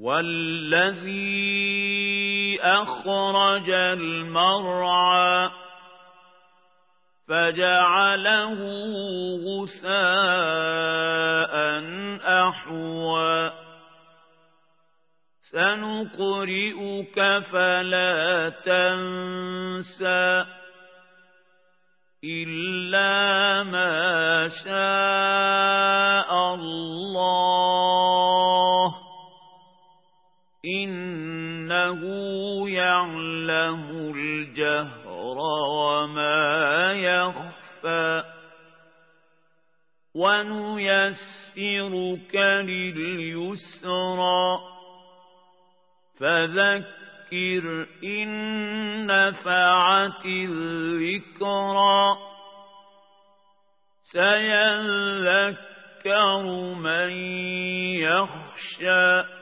والذي أخرج المرعى فجعله غساء أحوى سنقرئك فلا تنسى إلا ما شاء الله إنه يعلم الجهر وما يخفى ونيسرك لليسرى فذكر إن نفعت الذكرى سيذكر من يخشى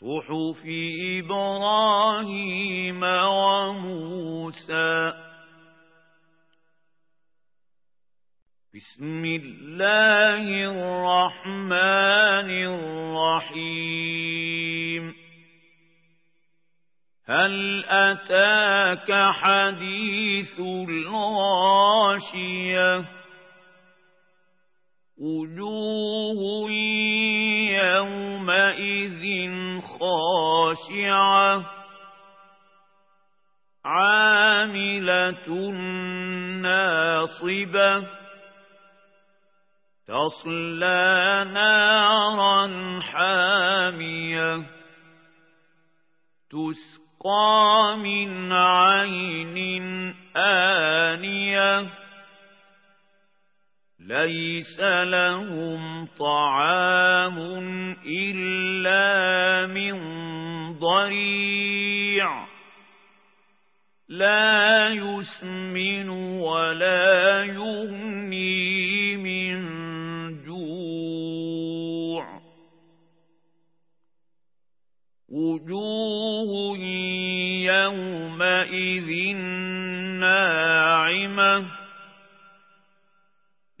صحف إبراهيم وموسى. بسم الله الرحمن الرحيم. هل أتاك حديث الغاشية؟ وجوه يومئذ خاشعة. عاملة ناصبة. تصلى نارا حامية. تسقى من عين آنية. ليس لهم طعام إلا من ضريع. لا يسمن ولا يغني من جوع. وجوه يومئذ ناعمة.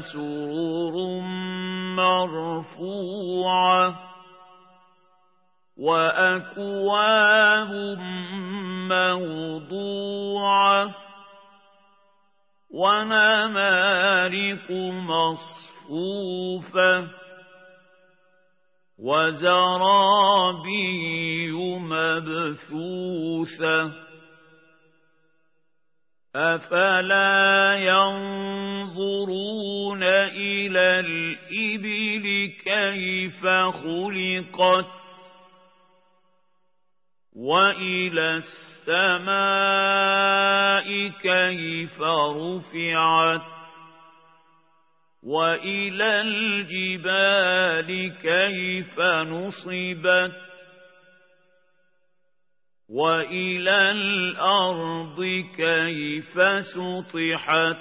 سرر مرفوعة وأكواب موضوعة ونمارق مصفوفة وزرابي مبثوثة أفلا ينظرون إلى الإبل كيف خلقت وإلى السماء كيف رفعت وإلى الجبال كيف نصبت وإلى الأرض كيف سطحت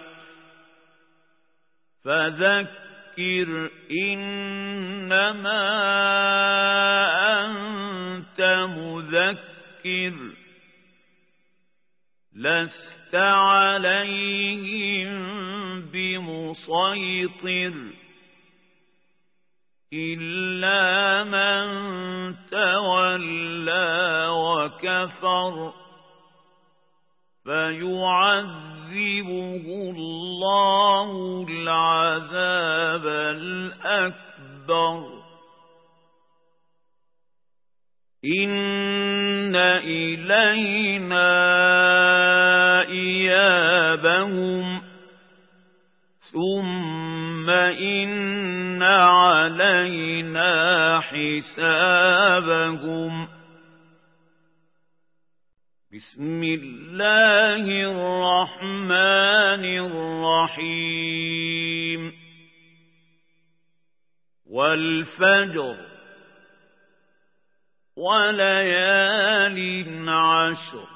فذكر إنما أنت مذكر لست عليهم بمسيطر إلا من تولى وكفر فيعذبه الله العذاب الأكبر إن إلينا إيابهم ثم إن علينا حسابهم بسم الله الرحمن الرحيم والفجر وليال عشر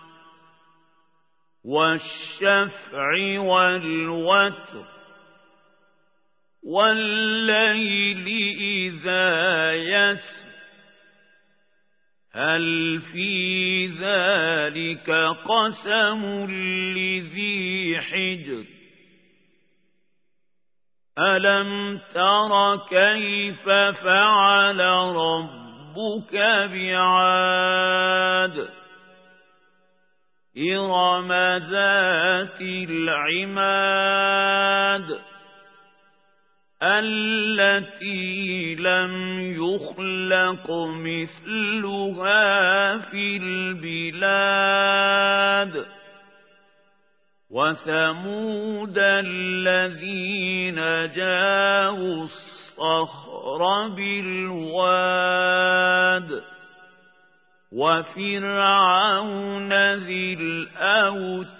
والشفع والوتر والليل إذا يسر. هل في ذلك قسم لذي حجر؟ ألم تر كيف فعل رب ربك بعاد؟ إرم ذات العماد. التي لم يخلق مثلها في البلاد وثمود الذين جاءوا الصخر بالواد وفرعون ذي الأوتاد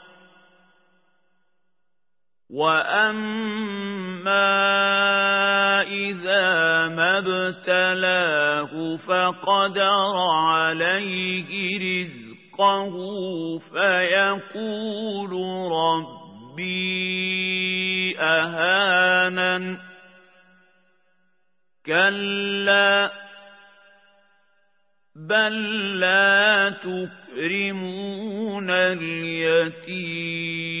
وأما إذا ما ابتلاه فقدر عليه رزقه فيقول ربي أهانا كلا بل لا تكرمون اليتيم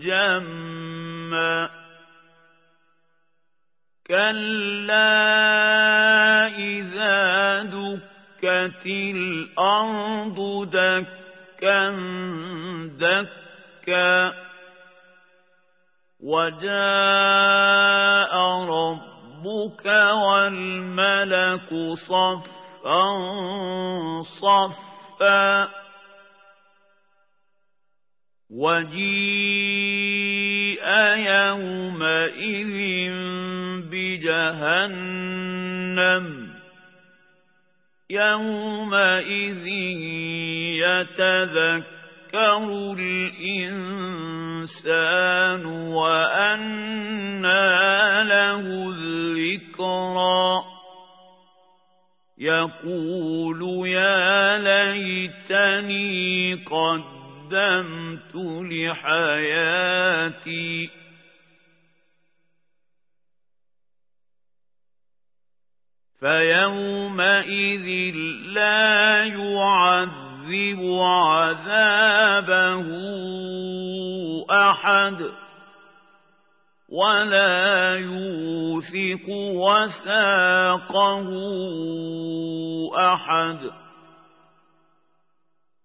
جما. كلا إذا دكت الأرض دكا دكا. وجاء ربك والملك صفا صفا. وجيء يومئذ بجهنم. يومئذ يتذكر الإنسان وأنى له الذكرى. يقول يا ليتني قدمت لحياتي. فيومئذ لا يعذب عذابه أحد ولا يوثق وثاقه أحد.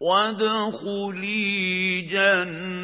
وادخلي جنتي.